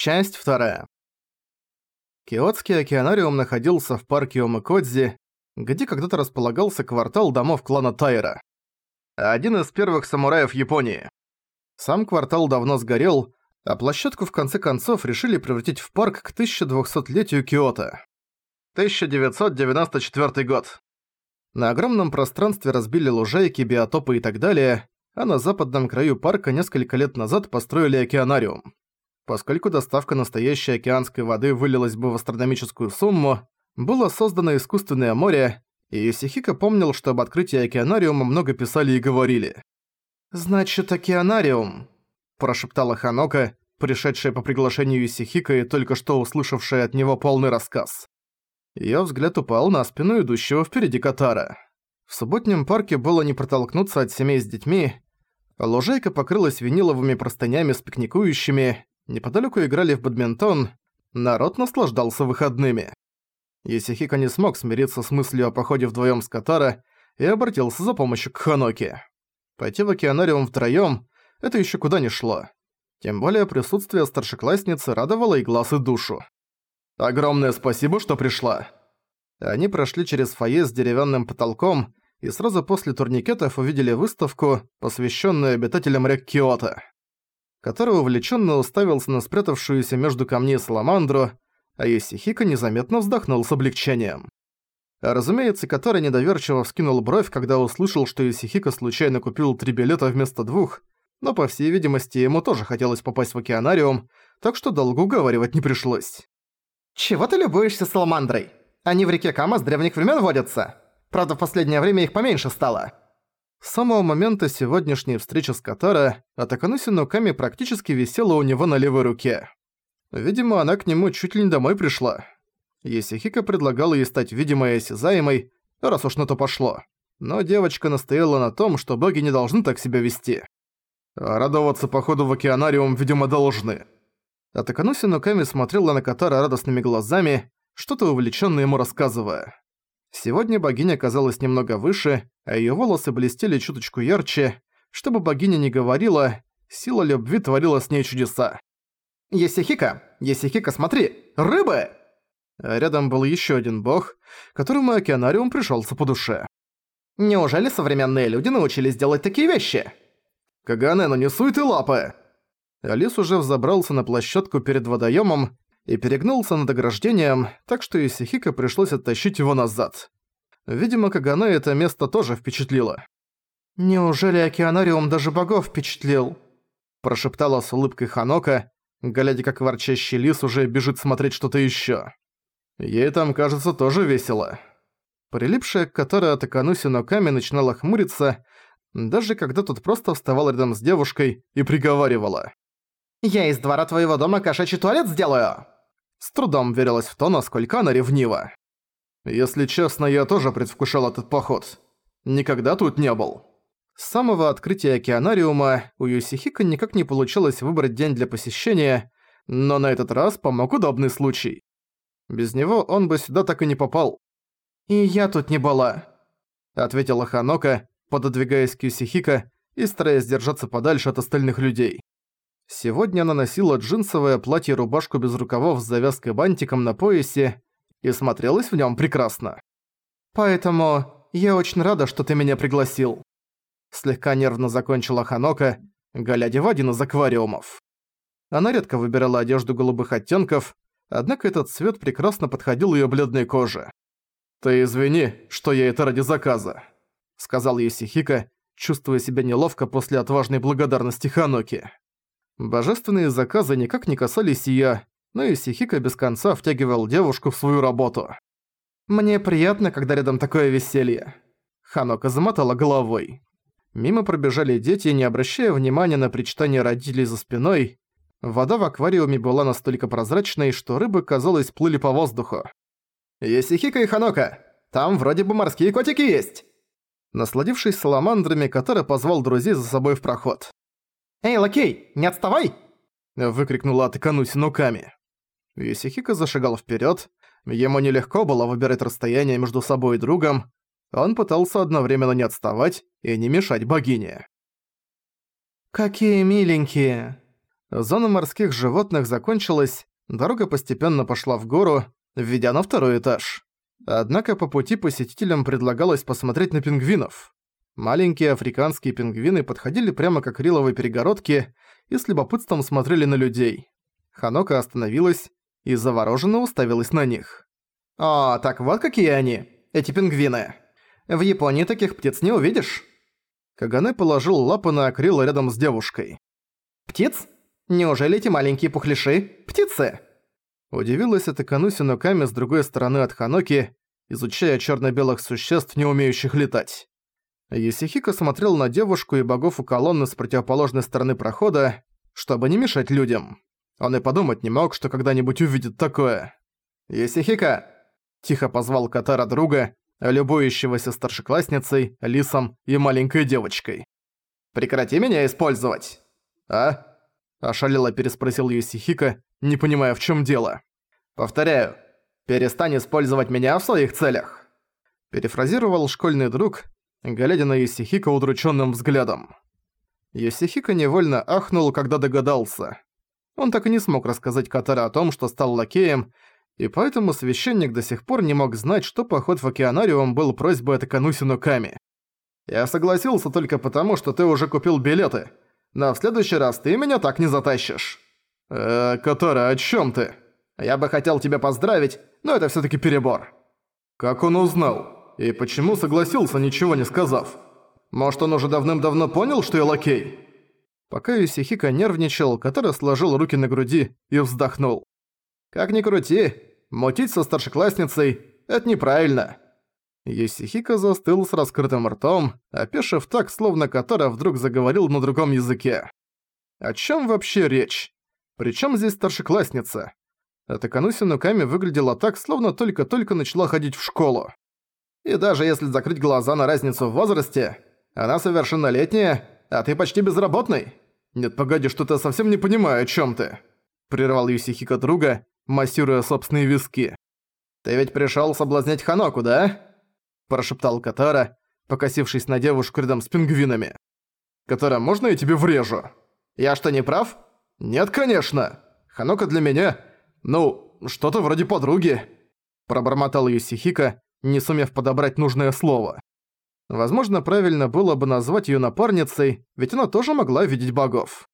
Часть вторая. Киотский океанариум находился в парке Омыкодзи, где когда-то располагался квартал домов клана Тайра. Один из первых самураев Японии. Сам квартал давно сгорел, а площадку в конце концов решили превратить в парк к 1200-летию Киото. 1994 год. На огромном пространстве разбили лужайки, биотопы и так далее, а на западном краю парка несколько лет назад построили океанариум. Поскольку доставка настоящей океанской воды вылилась бы в астрономическую сумму, было создано искусственное море, и Юсихика помнил, что об открытии океанариума много писали и говорили. «Значит, океанариум», – прошептала Ханока, пришедшая по приглашению Юсихика и только что услышавшая от него полный рассказ. Её взгляд упал на спину идущего впереди Катара. В субботнем парке было не протолкнуться от семей с детьми, лужайка покрылась виниловыми простынями с пикникующими, Неподалеку играли в бадминтон, народ наслаждался выходными. Исихика не смог смириться с мыслью о походе вдвоем с Катара и обратился за помощью к Ханоке. Пойти в океанариум втроём – это еще куда ни шло. Тем более присутствие старшеклассницы радовало и глаз, и душу. «Огромное спасибо, что пришла!» Они прошли через фойе с деревянным потолком и сразу после турникетов увидели выставку, посвященную обитателям рек Киото который увлеченно уставился на спрятавшуюся между камней саламандру, а Исихика незаметно вздохнул с облегчением. Разумеется, который недоверчиво вскинул бровь, когда услышал, что Исихика случайно купил три билета вместо двух, но, по всей видимости, ему тоже хотелось попасть в океанариум, так что долго уговаривать не пришлось. «Чего ты любуешься саламандрой? Они в реке Кама с древних времен водятся. Правда, в последнее время их поменьше стало». С самого момента сегодняшней встречи с Катара Атакануси Нуками практически висела у него на левой руке. Видимо, она к нему чуть ли не домой пришла. Есихика предлагала ей стать видимой и осязаемой, раз уж на то пошло. Но девочка настояла на том, что боги не должны так себя вести. А радоваться походу в океанариум, видимо, должны. Атакануси Нуками смотрела на Катара радостными глазами, что-то увлечённо ему рассказывая. Сегодня богиня казалась немного выше, а её волосы блестели чуточку ярче. Чтобы богиня не говорила, сила любви творила с ней чудеса. «Есихика! Есихика, смотри! Рыбы!» а Рядом был ещё один бог, которому океанариум пришёлся по душе. «Неужели современные люди научились делать такие вещи?» «Кагане, ну не суй ты лапы!» Алис уже взобрался на площадку перед водоёмом и перегнулся над ограждением, так что Исихика пришлось оттащить его назад. Видимо, Кагане это место тоже впечатлило. «Неужели океанариум даже богов впечатлил?» Прошептала с улыбкой Ханока, глядя как ворчащий лис уже бежит смотреть что-то ещё. Ей там, кажется, тоже весело. Прилипшая к которой Атакануси Ноками начинала хмуриться, даже когда тут просто вставал рядом с девушкой и приговаривала. «Я из двора твоего дома кошачий туалет сделаю!» С трудом верилась в то, насколько она ревнива. Если честно, я тоже предвкушал этот поход. Никогда тут не был. С самого открытия океанариума у Юсихика никак не получилось выбрать день для посещения, но на этот раз помог удобный случай. Без него он бы сюда так и не попал. «И я тут не была», — ответила Ханока, пододвигаясь к Юсихика и стараясь держаться подальше от остальных людей. Сегодня она носила джинсовое платье-рубашку без рукавов с завязкой бантиком на поясе и смотрелась в нем прекрасно. «Поэтому я очень рада, что ты меня пригласил». Слегка нервно закончила Ханока, глядя в один из аквариумов. Она редко выбирала одежду голубых оттенков, однако этот цвет прекрасно подходил ее бледной коже. «Ты извини, что я это ради заказа», — сказал ей Сихика, чувствуя себя неловко после отважной благодарности Ханоки. Божественные заказы никак не касались её, но и Сихика без конца втягивал девушку в свою работу. «Мне приятно, когда рядом такое веселье». Ханока замотала головой. Мимо пробежали дети, не обращая внимания на причитание родителей за спиной. Вода в аквариуме была настолько прозрачной, что рыбы, казалось, плыли по воздуху. «Есихика и Ханока! Там вроде бы морские котики есть!» Насладившись саламандрами, Катара позвал друзей за собой в проход. «Эй, лакей, не отставай!» выкрикнула Атакануси Нуками. Юсихика зашагал вперед. Ему нелегко было выбирать расстояние между собой и другом. Он пытался одновременно не отставать и не мешать богине. «Какие миленькие!» Зона морских животных закончилась, дорога постепенно пошла в гору, введя на второй этаж. Однако по пути посетителям предлагалось посмотреть на пингвинов. Маленькие африканские пингвины подходили прямо к акриловой перегородке и с любопытством смотрели на людей. Ханока остановилась и завороженно уставилась на них. «О, так вот какие они, эти пингвины. В Японии таких птиц не увидишь». Кагане положил лапы на акрил рядом с девушкой. «Птиц? Неужели эти маленькие пухляши – птицы?» Удивилась эта Кануси Ноками с другой стороны от Ханоки, изучая черно-белых существ, не умеющих летать. Есихико смотрел на девушку и богов у колонны с противоположной стороны прохода, чтобы не мешать людям. Он и подумать не мог, что когда-нибудь увидит такое. «Есихика!» – тихо позвал Катара друга, любующегося старшеклассницей, лисом и маленькой девочкой. «Прекрати меня использовать!» «А?» – ошалело переспросил Есихика, не понимая, в чем дело. «Повторяю, перестань использовать меня в своих целях!» Перефразировал школьный друг, глядя на Есихика удрученным взглядом. Есихика невольно ахнул, когда догадался. Он так и не смог рассказать Катара о том, что стал лакеем, и поэтому священник до сих пор не мог знать, что поход в океанариум был просьбой от Аканусину Ками. «Я согласился только потому, что ты уже купил билеты, но в следующий раз ты меня так не затащишь». «Э, Катара, о чем ты?» «Я бы хотел тебя поздравить, но это все таки перебор». «Как он узнал? И почему согласился, ничего не сказав? Может, он уже давным-давно понял, что я лакей?» Пока Юсихика нервничал, Катара сложил руки на груди и вздохнул. «Как ни крути, мутить со старшеклассницей – это неправильно». Юсихика застыл с раскрытым ртом, опешив так, словно Катара вдруг заговорил на другом языке. О чем вообще речь? Причем здесь старшеклассница? Эта Кануси Нуками выглядела так, словно только-только начала ходить в школу. И даже если закрыть глаза на разницу в возрасте, она совершеннолетняя, а ты почти безработный. Нет, погоди, что-то совсем не понимаю, о чем ты. Прервал Юсихика друга, массируя собственные виски. Ты ведь пришел соблазнять Ханоку, да? Прошептал Катара, покосившись на девушку рядом с пингвинами. Катара, можно я тебе врежу? Я что, не прав? «Нет, конечно! Ханока для меня... Ну, что-то вроде подруги!» Пробормотал Юсихика, не сумев подобрать нужное слово. Возможно, правильно было бы назвать её напарницей, ведь она тоже могла видеть богов.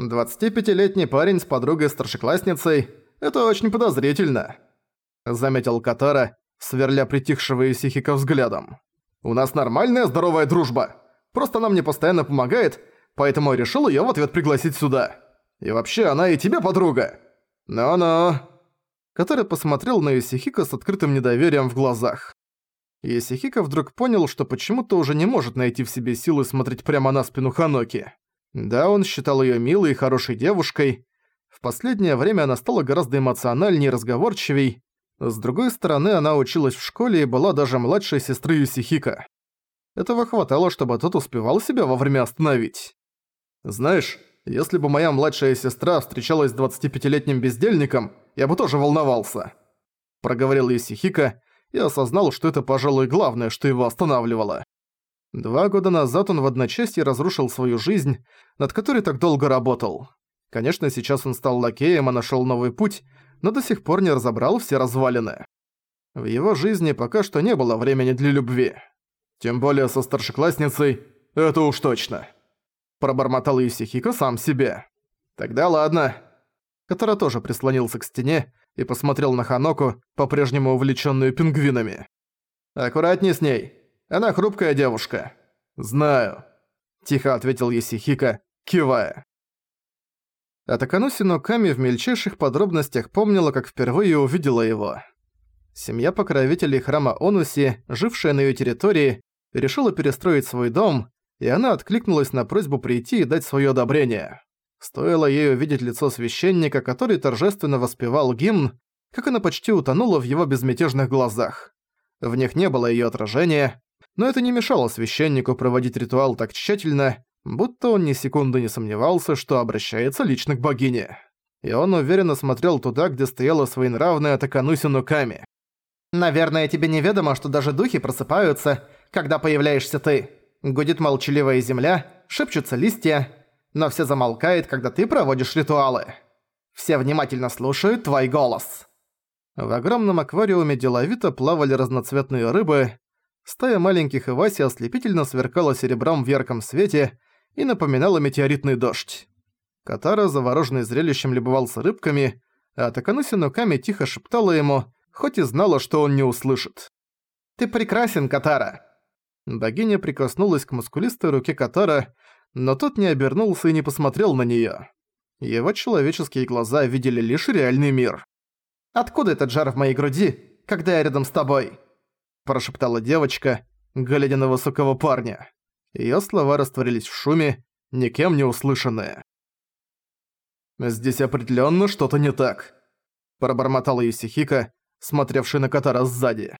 25-летний парень с подругой-старшеклассницей – это очень подозрительно», – заметил Катара, сверля притихшего Юсихика взглядом. «У нас нормальная здоровая дружба. Просто она мне постоянно помогает, поэтому я решил её в ответ пригласить сюда». И вообще, она и тебе подруга. Ну-ну. Который посмотрел на Исихика с открытым недоверием в глазах. Исихика вдруг понял, что почему-то уже не может найти в себе силы смотреть прямо на спину Ханоки. Да, он считал её милой и хорошей девушкой. В последнее время она стала гораздо эмоциональнее и разговорчивей. С другой стороны, она училась в школе и была даже младшей сестрой Исихика. Этого хватало, чтобы тот успевал себя вовремя остановить. «Знаешь, если бы моя младшая сестра встречалась с 25-летним бездельником, я бы тоже волновался. Проговорил Исихика и осознал, что это, пожалуй, главное, что его останавливало. Два года назад он в одночасье разрушил свою жизнь, над которой так долго работал. Конечно, сейчас он стал лакеем и нашёл новый путь, но до сих пор не разобрал все развалины. В его жизни пока что не было времени для любви. Тем более со старшеклассницей, это уж точно. Пробормотал Исихико сам себе. «Тогда ладно». Катара тоже прислонился к стене и посмотрел на Ханоку, по-прежнему увлечённую пингвинами. «Аккуратней с ней. Она хрупкая девушка». «Знаю», – тихо ответил Есихика, кивая. Атакануси Ноками в мельчайших подробностях помнила, как впервые увидела его. Семья покровителей храма Онуси, жившая на её территории, решила перестроить свой дом, и она откликнулась на просьбу прийти и дать своё одобрение. Стоило ей увидеть лицо священника, который торжественно воспевал гимн, как она почти утонула в его безмятежных глазах. В них не было её отражения, но это не мешало священнику проводить ритуал так тщательно, будто он ни секунды не сомневался, что обращается лично к богине. И он уверенно смотрел туда, где стояла своенравная Такануси Нуками. «Наверное, тебе неведомо, что даже духи просыпаются, когда появляешься ты», Гудит молчаливая земля, шепчутся листья. Но все замолкает, когда ты проводишь ритуалы. Все внимательно слушают твой голос». В огромном аквариуме деловито плавали разноцветные рыбы. Стая маленьких Иваси ослепительно сверкала серебром в ярком свете и напоминала метеоритный дождь. Катара, завороженный зрелищем, любовался рыбками, а Такануси Нуками тихо шептала ему, хоть и знала, что он не услышит. «Ты прекрасен, Катара!» Богиня прикоснулась к мускулистой руке Катара, но тот не обернулся и не посмотрел на неё. Его человеческие глаза видели лишь реальный мир. «Откуда этот жар в моей груди, когда я рядом с тобой?» Прошептала девочка, глядя на высокого парня. Её слова растворились в шуме, никем не услышанные. «Здесь определённо что-то не так», – пробормотал Юсихика, смотревший на Катара сзади.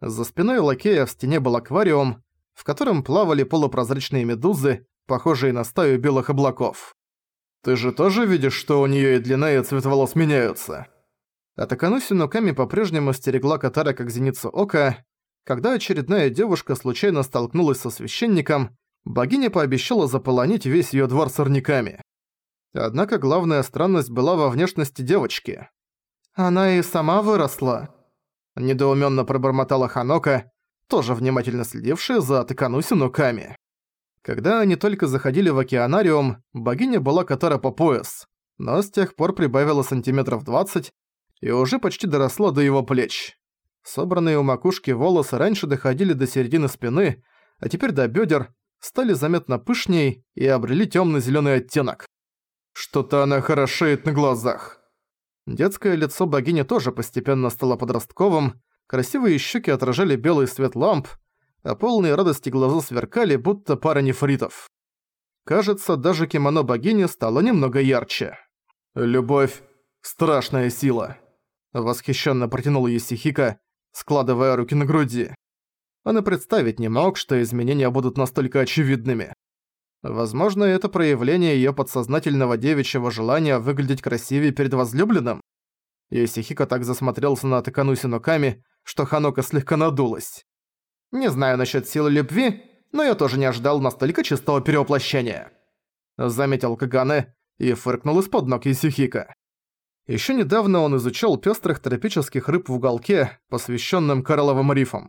За спиной лакея в стене был аквариум, в котором плавали полупрозрачные медузы, похожие на стаю белых облаков. «Ты же тоже видишь, что у неё и длина, и цвет волос меняются?» Атакануси Нуками по-прежнему стерегла Катара как зеницу ока. Когда очередная девушка случайно столкнулась со священником, богиня пообещала заполонить весь её двор сорняками. Однако главная странность была во внешности девочки. «Она и сама выросла», – недоуменно пробормотала Ханока, тоже внимательно следившая за Такануси Нуками. Когда они только заходили в океанариум, богиня была Катара по пояс, но с тех пор прибавила сантиметров 20 и уже почти доросла до его плеч. Собранные у макушки волосы раньше доходили до середины спины, а теперь до бедер, стали заметно пышней и обрели темно-зеленый оттенок. Что-то она хорошеет на глазах. Детское лицо богини тоже постепенно стало подростковым, красивые щеки отражали белый свет ламп, а полные радости глаза сверкали, будто пара нефритов. Кажется, даже кимоно богини стало немного ярче. «Любовь – страшная сила», – восхищенно протянул Есихика, складывая руки на груди. Он и представить не мог, что изменения будут настолько очевидными. Возможно, это проявление её подсознательного девичьего желания выглядеть красивее перед возлюбленным? Исихико так засмотрелся на Такануси Ноками, что Ханока слегка надулась. «Не знаю насчёт силы любви, но я тоже не ожидал настолько чистого перевоплощения», заметил Кагане и фыркнул из-под ног Исихика. Ещё недавно он изучал пёстрых тропических рыб в уголке, посвящённом коралловым рифам.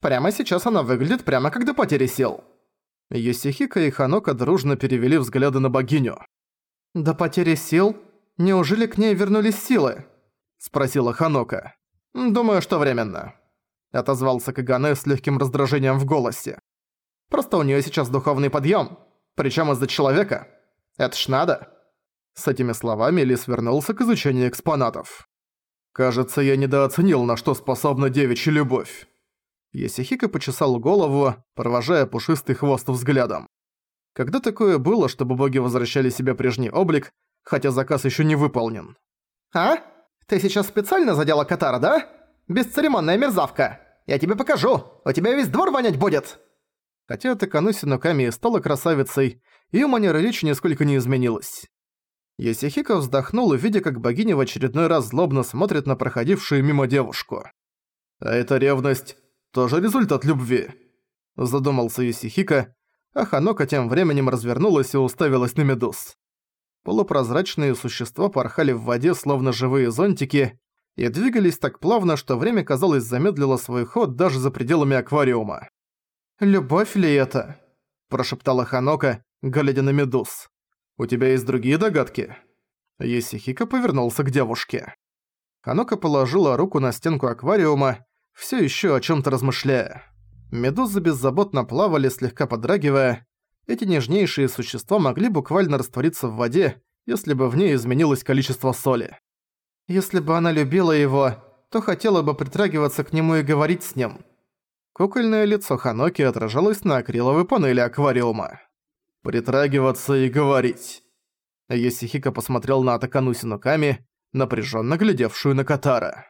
Прямо сейчас она выглядит прямо как до потери сил. Йосихика и Ханока дружно перевели взгляды на богиню. «До потери сил? Неужели к ней вернулись силы?» – спросила Ханока. «Думаю, что временно», – отозвался Кагане с легким раздражением в голосе. «Просто у нее сейчас духовный подъем, причем из-за человека. Это ж надо». С этими словами Лис вернулся к изучению экспонатов. «Кажется, я недооценил, на что способна девичья любовь». Есихика почесал голову, провожая пушистый хвост взглядом. Когда такое было, чтобы боги возвращали себе прежний облик, хотя заказ еще не выполнен? «А? Ты сейчас специально задела Катара, да? Бесцеремонная мерзавка! Я тебе покажу! У тебя весь двор вонять будет!» Хотя Такануси Ноками стала красавицей, её манера речи нисколько не изменилась. Есихика вздохнул, видя, как богиня в очередной раз злобно смотрит на проходившую мимо девушку. А эта ревность тоже результат любви», – задумался Юсихика, а Ханока тем временем развернулась и уставилась на медуз. Полупрозрачные существа порхали в воде, словно живые зонтики, и двигались так плавно, что время, казалось, замедлило свой ход даже за пределами аквариума. «Любовь ли это?» – прошептала Ханока, глядя на медуз. «У тебя есть другие догадки?» Есихика повернулся к девушке. Ханока положила руку на стенку аквариума, все еще о чем то размышляя. Медузы беззаботно плавали, слегка подрагивая. Эти нежнейшие существа могли буквально раствориться в воде, если бы в ней изменилось количество соли. Если бы она любила его, то хотела бы притрагиваться к нему и говорить с ним. Кукольное лицо Ханоки отражалось на акриловой панели аквариума. «Притрагиваться и говорить». Есихика посмотрел на Атакану Синуками, напряженно глядевшую на Катара.